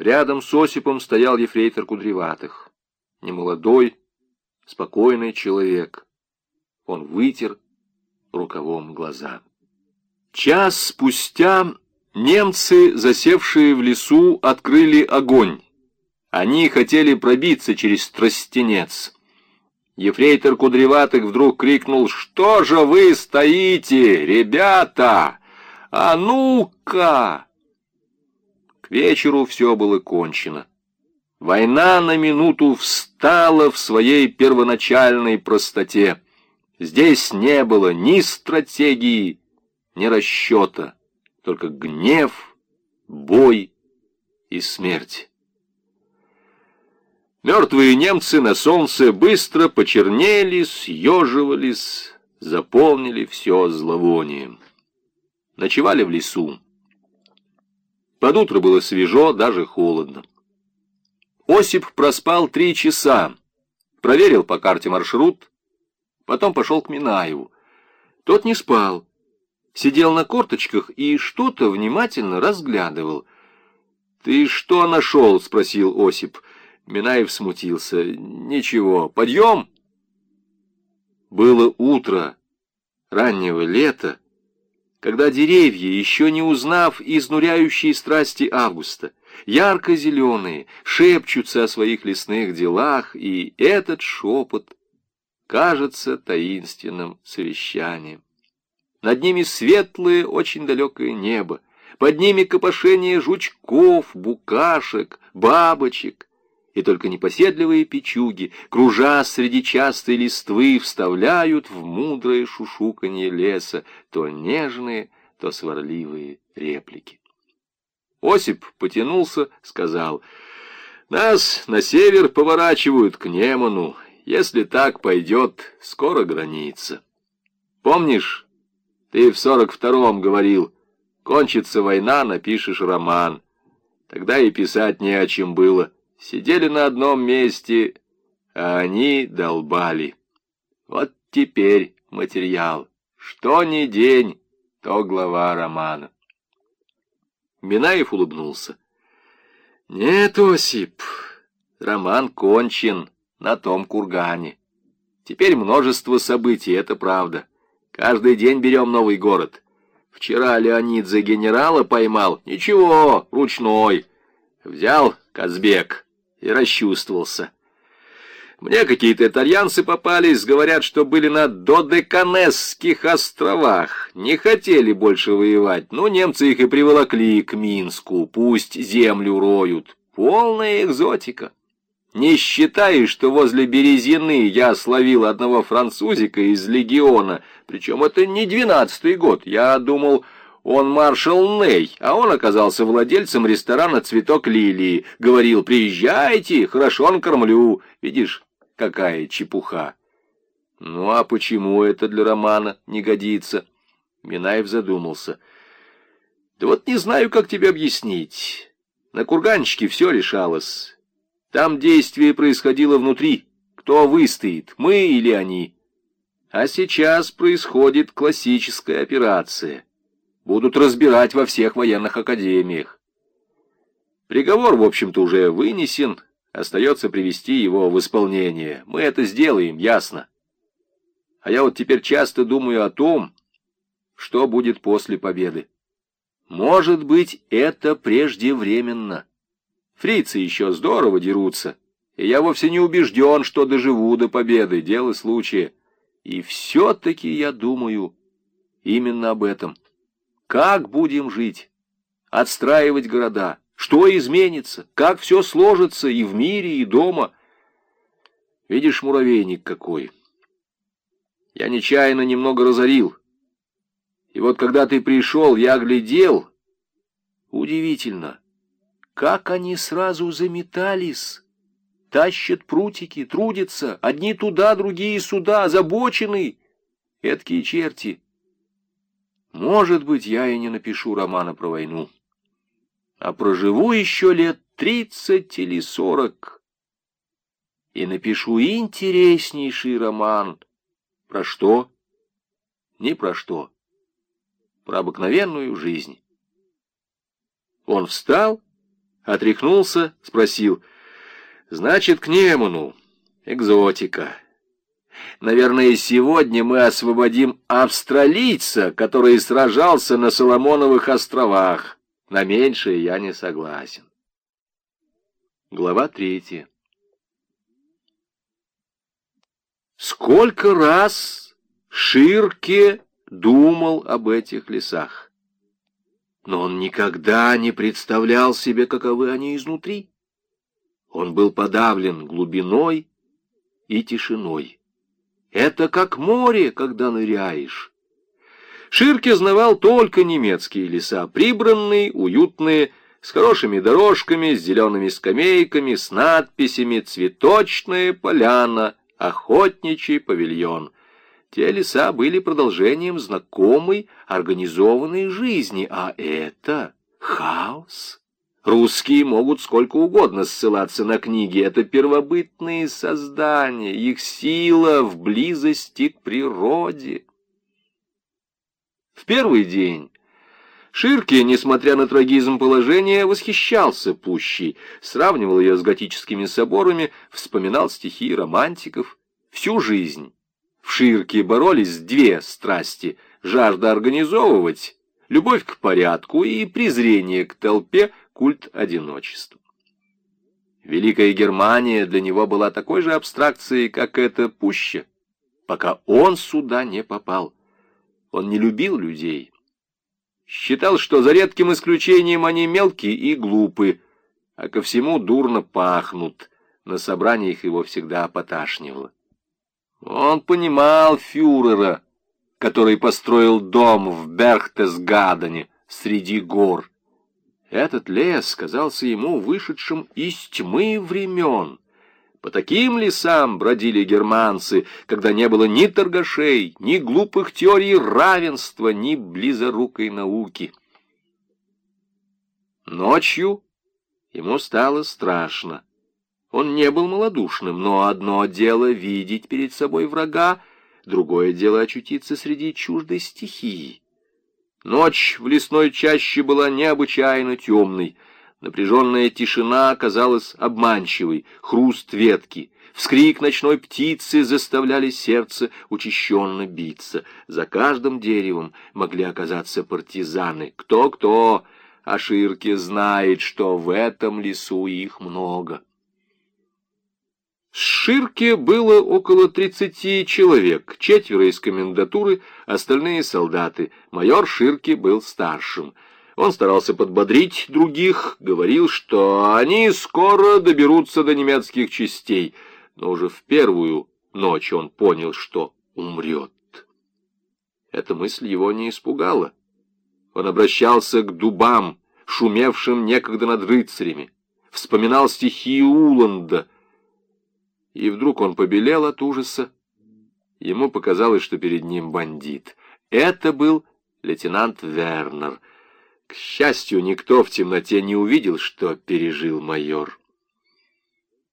Рядом с Осипом стоял ефрейтор Кудреватых. Немолодой, спокойный человек. Он вытер рукавом глаза. Час спустя немцы, засевшие в лесу, открыли огонь. Они хотели пробиться через тростенец. Ефрейтор Кудреватых вдруг крикнул «Что же вы стоите, ребята? А ну-ка!» Вечеру все было кончено. Война на минуту встала в своей первоначальной простоте. Здесь не было ни стратегии, ни расчета, только гнев, бой и смерть. Мертвые немцы на солнце быстро почернели, съеживались, заполнили все зловонием. Ночевали в лесу. Под утро было свежо, даже холодно. Осип проспал три часа, проверил по карте маршрут, Потом пошел к Минаеву. Тот не спал. Сидел на корточках и что-то внимательно разглядывал. «Ты что нашел?» — спросил Осип. Минаев смутился. «Ничего. Подъем?» Было утро раннего лета, когда деревья, еще не узнав изнуряющие страсти августа, ярко-зеленые, шепчутся о своих лесных делах, и этот шепот кажется таинственным совещанием. Над ними светлое, очень далекое небо, под ними копошение жучков, букашек, бабочек, и только непоседливые печуги, кружа среди частой листвы, вставляют в мудрое шушуканье леса то нежные, то сварливые реплики. Осип потянулся, сказал, «Нас на север поворачивают к Неману, если так пойдет, скоро граница. Помнишь, ты в сорок втором говорил, кончится война, напишешь роман. Тогда и писать не о чем было. Сидели на одном месте, а они долбали. Вот теперь материал. Что ни день, то глава романа. Минаев улыбнулся. Нет, Осип, роман кончен на том кургане. Теперь множество событий, это правда. Каждый день берем новый город. Вчера Леонид за генерала поймал. Ничего, ручной. Взял Казбек и расчувствовался. Мне какие-то итальянцы попались, говорят, что были на Додеканесских островах. Не хотели больше воевать, но немцы их и приволокли к Минску. Пусть землю роют. Полная экзотика. Не считаешь, что возле Березины я словил одного французика из легиона, причем это не двенадцатый год. Я думал, он маршал Ней, а он оказался владельцем ресторана «Цветок лилии». Говорил, приезжайте, хорошо накормлю. Видишь, какая чепуха. Ну а почему это для романа не годится? Минаев задумался. Да вот не знаю, как тебе объяснить. На курганчике все решалось. Там действие происходило внутри. Кто выстоит, мы или они? А сейчас происходит классическая операция. Будут разбирать во всех военных академиях. Приговор, в общем-то, уже вынесен. Остается привести его в исполнение. Мы это сделаем, ясно. А я вот теперь часто думаю о том, что будет после победы. Может быть, это преждевременно. Фрицы еще здорово дерутся, и я вовсе не убежден, что доживу до победы, дело случая. И все-таки я думаю именно об этом. Как будем жить? Отстраивать города? Что изменится? Как все сложится и в мире, и дома? Видишь, муравейник какой. Я нечаянно немного разорил. И вот когда ты пришел, я глядел. Удивительно. Как они сразу заметались! Тащат прутики, трудятся, одни туда, другие сюда, озабочены. Эдкие черти. Может быть, я и не напишу романа про войну. А проживу еще лет тридцать или сорок. И напишу интереснейший роман. Про что? Ни про что. Про обыкновенную жизнь. Он встал Отряхнулся, спросил. Значит, к Неману. Экзотика. Наверное, сегодня мы освободим австралийца, который сражался на Соломоновых островах. На меньшее я не согласен. Глава третья. Сколько раз Ширке думал об этих лесах. Но он никогда не представлял себе, каковы они изнутри. Он был подавлен глубиной и тишиной. Это как море, когда ныряешь. Ширке знавал только немецкие леса, прибранные, уютные, с хорошими дорожками, с зелеными скамейками, с надписями «Цветочная поляна», «Охотничий павильон». Те леса были продолжением знакомой, организованной жизни, а это хаос. Русские могут сколько угодно ссылаться на книги. Это первобытные создания, их сила в близости к природе. В первый день Ширки, несмотря на трагизм положения, восхищался пущей, сравнивал ее с готическими соборами, вспоминал стихи романтиков. Всю жизнь в Ширке боролись две страсти — жажда организовывать, любовь к порядку и презрение к толпе, культ одиночества. Великая Германия для него была такой же абстракцией, как эта пуща, пока он сюда не попал. Он не любил людей. Считал, что за редким исключением они мелкие и глупы, а ко всему дурно пахнут. На собраниях его всегда поташнивало. Он понимал фюрера, который построил дом в Берхтесгадене среди гор. Этот лес казался ему вышедшим из тьмы времен. По таким лесам бродили германцы, когда не было ни торгашей, ни глупых теорий равенства, ни близорукой науки. Ночью ему стало страшно. Он не был малодушным, но одно дело видеть перед собой врага, другое дело очутиться среди чуждой стихии. Ночь в лесной чаще была необычайно темной. Напряженная тишина казалась обманчивой, хруст ветки, вскрик ночной птицы заставляли сердце учащенно биться. За каждым деревом могли оказаться партизаны. Кто-кто, а Ширке знает, что в этом лесу их много. С Ширке было около тридцати человек, четверо из комендатуры, остальные солдаты. Майор Ширке был старшим. Он старался подбодрить других, говорил, что они скоро доберутся до немецких частей, но уже в первую ночь он понял, что умрет. Эта мысль его не испугала. Он обращался к дубам, шумевшим некогда над рыцарями, вспоминал стихи Уланда — и вдруг он побелел от ужаса. Ему показалось, что перед ним бандит. Это был лейтенант Вернер. К счастью, никто в темноте не увидел, что пережил майор.